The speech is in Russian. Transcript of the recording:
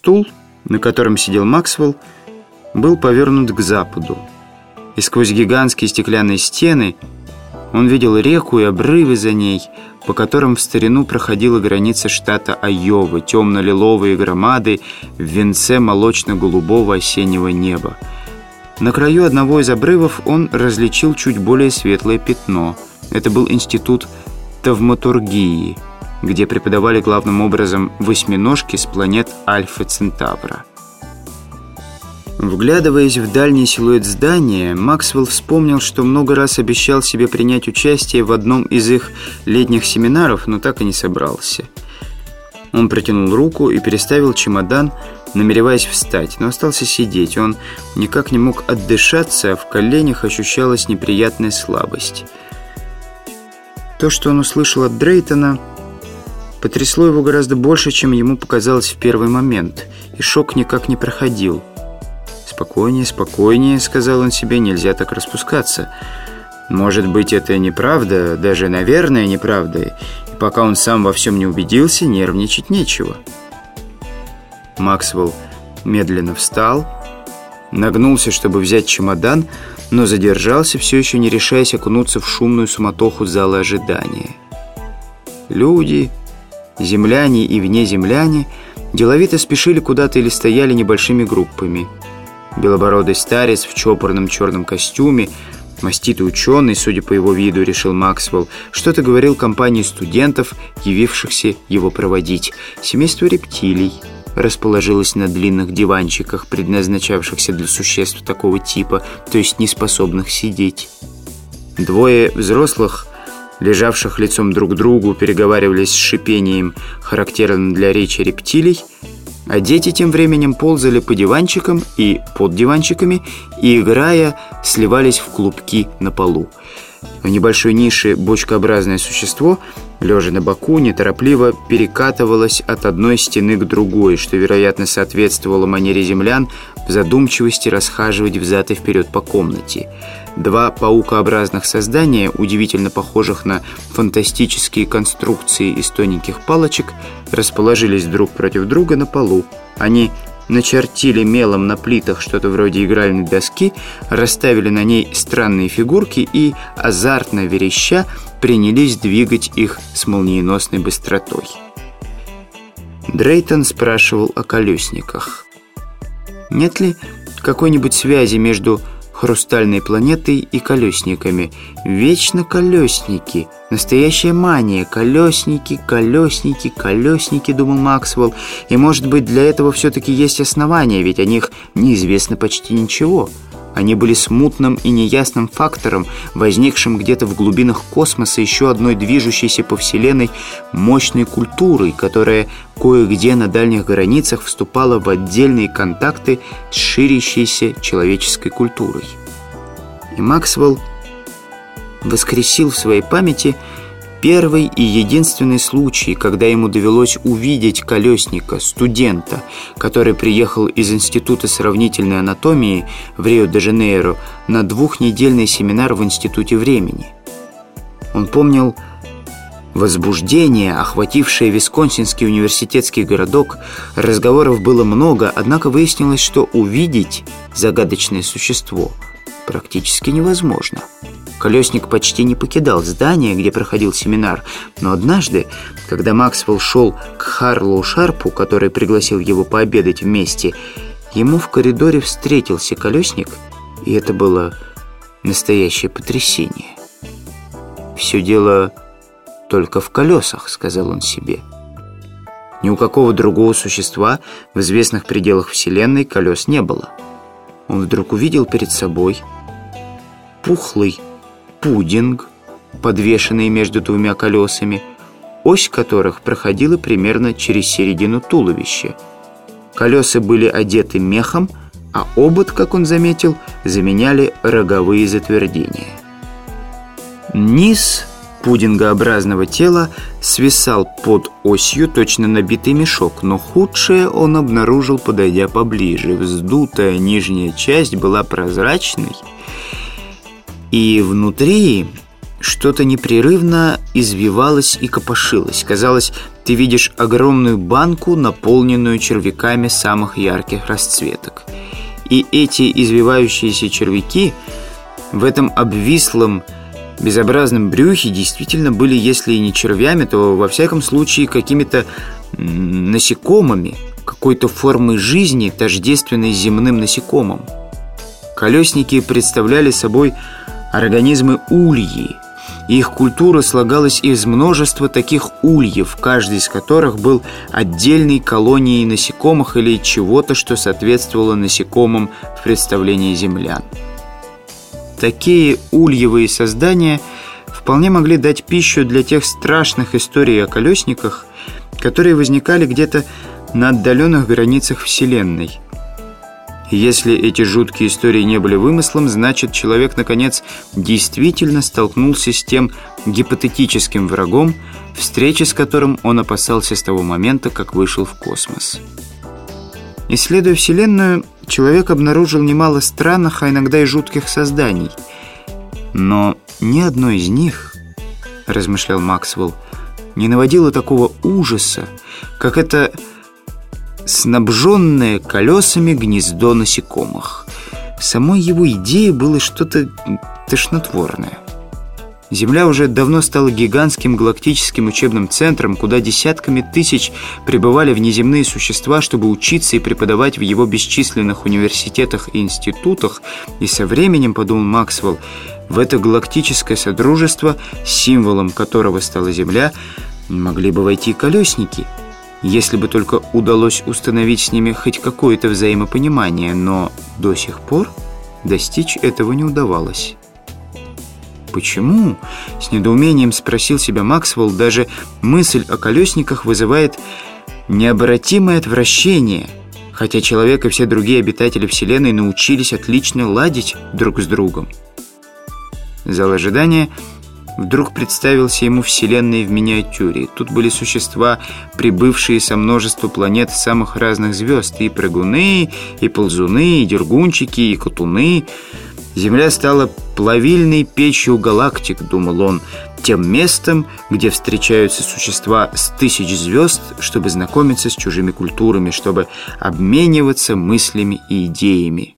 Стул, на котором сидел Максвелл, был повернут к западу. И сквозь гигантские стеклянные стены он видел реку и обрывы за ней, по которым в старину проходила граница штата Айова, темно-лиловые громады в венце молочно-голубого осеннего неба. На краю одного из обрывов он различил чуть более светлое пятно. Это был институт тавматургии, где преподавали главным образом восьминожки с планет Альфа Центавра. Вглядываясь в дальний силуэт здания, Максвелл вспомнил, что много раз обещал себе принять участие в одном из их летних семинаров, но так и не собрался. Он протянул руку и переставил чемодан, намереваясь встать, но остался сидеть. Он никак не мог отдышаться, а в коленях ощущалась неприятная слабость. То, что он услышал от Дрейтона, потрясло его гораздо больше, чем ему показалось в первый момент, и шок никак не проходил. «Спокойнее, спокойнее», — сказал он себе, — «нельзя так распускаться». Может быть, это неправда, даже, наверное, неправда, и пока он сам во всем не убедился, нервничать нечего. Максвелл медленно встал, нагнулся, чтобы взять чемодан, но задержался, все еще не решаясь окунуться в шумную суматоху зала ожидания. Люди, земляне и внеземляне деловито спешили куда-то или стояли небольшими группами – Белобородый старец в чопорном черном костюме, маститый ученый, судя по его виду, решил Максвелл, что-то говорил компании студентов, явившихся его проводить. Семейство рептилий расположилось на длинных диванчиках, предназначавшихся для существ такого типа, то есть неспособных сидеть. Двое взрослых лежавших лицом друг к другу, переговаривались с шипением, характерным для речи рептилий, а дети тем временем ползали по диванчикам и под диванчиками и, играя, сливались в клубки на полу. В небольшой нише бочкообразное существо, лежа на боку, неторопливо перекатывалось от одной стены к другой, что, вероятно, соответствовало манере землян в задумчивости расхаживать взад и вперед по комнате. Два паукообразных создания, удивительно похожих на фантастические конструкции из тоненьких палочек, расположились друг против друга на полу. Они начертили мелом на плитах что-то вроде игральной доски, расставили на ней странные фигурки и, азартно вереща, принялись двигать их с молниеносной быстротой. Дрейтон спрашивал о колесниках. Нет ли какой-нибудь связи между хрустальной планетой и колесниками. Вечно колесники. Настоящая мания. Колесники, колесники, колесники, думал Максвелл. И может быть для этого все-таки есть основания, ведь о них неизвестно почти ничего. Они были смутным и неясным фактором, возникшим где-то в глубинах космоса еще одной движущейся по Вселенной мощной культурой, которая кое-где на дальних границах вступала в отдельные контакты с ширящейся человеческой культурой. И Максвелл воскресил в своей памяти Первый и единственный случай, когда ему довелось увидеть колесника, студента, который приехал из Института сравнительной анатомии в Рио-де-Жанейро на двухнедельный семинар в Институте времени. Он помнил возбуждение, охватившее Висконсинский университетский городок. Разговоров было много, однако выяснилось, что увидеть загадочное существо практически невозможно. Колесник почти не покидал здание, где проходил семинар, но однажды, когда Максвелл шел к Харлоу Шарпу, который пригласил его пообедать вместе, ему в коридоре встретился колесник, и это было настоящее потрясение. «Все дело только в колесах», — сказал он себе. Ни у какого другого существа в известных пределах Вселенной колес не было. Он вдруг увидел перед собой пухлый, пудинг, подвешенный между двумя колесами, ось которых проходила примерно через середину туловища. Колеса были одеты мехом, а обод, как он заметил, заменяли роговые затвердения. Низ пудингообразного тела свисал под осью точно набитый мешок, но худшее он обнаружил, подойдя поближе. Вздутая нижняя часть была прозрачной, и внутри что-то непрерывно извивалось и копошилось. Казалось, ты видишь огромную банку, наполненную червяками самых ярких расцветок. И эти извивающиеся червяки в этом обвислом, безобразном брюхе действительно были, если и не червями, то во всяком случае какими-то насекомыми, какой-то формой жизни, тождественной земным насекомым. Колесники представляли собой организмы ульи. Их культура слагалась из множества таких ульев, каждый из которых был отдельной колонией насекомых или чего-то, что соответствовало насекомым в представлении землян. Такие ульевые создания вполне могли дать пищу для тех страшных историй о колесниках, которые возникали где-то на отдаленных границах Вселенной. Если эти жуткие истории не были вымыслом, значит, человек, наконец, действительно столкнулся с тем гипотетическим врагом, встречи с которым он опасался с того момента, как вышел в космос. Исследуя Вселенную, человек обнаружил немало странных, а иногда и жутких созданий. Но ни одно из них, размышлял Максвелл, не наводило такого ужаса, как это снабженное колесами гнездо насекомых. Самой его идеей было что-то тошнотворное. Земля уже давно стала гигантским галактическим учебным центром, куда десятками тысяч прибывали внеземные существа, чтобы учиться и преподавать в его бесчисленных университетах и институтах, и со временем, подумал Максвелл, в это галактическое содружество, символом которого стала Земля, могли бы войти колесники, если бы только удалось установить с ними хоть какое-то взаимопонимание, но до сих пор достичь этого не удавалось. «Почему?» — с недоумением спросил себя Максвелл. «Даже мысль о колесниках вызывает необратимое отвращение, хотя человек и все другие обитатели Вселенной научились отлично ладить друг с другом». Зал ожидания вдруг представился ему Вселенной в миниатюре. Тут были существа, прибывшие со множества планет самых разных звезд, и прыгуны, и ползуны, и дергунчики, и катуны — Земля стала плавильной печью галактик, думал он, тем местом, где встречаются существа с тысяч звезд, чтобы знакомиться с чужими культурами, чтобы обмениваться мыслями и идеями.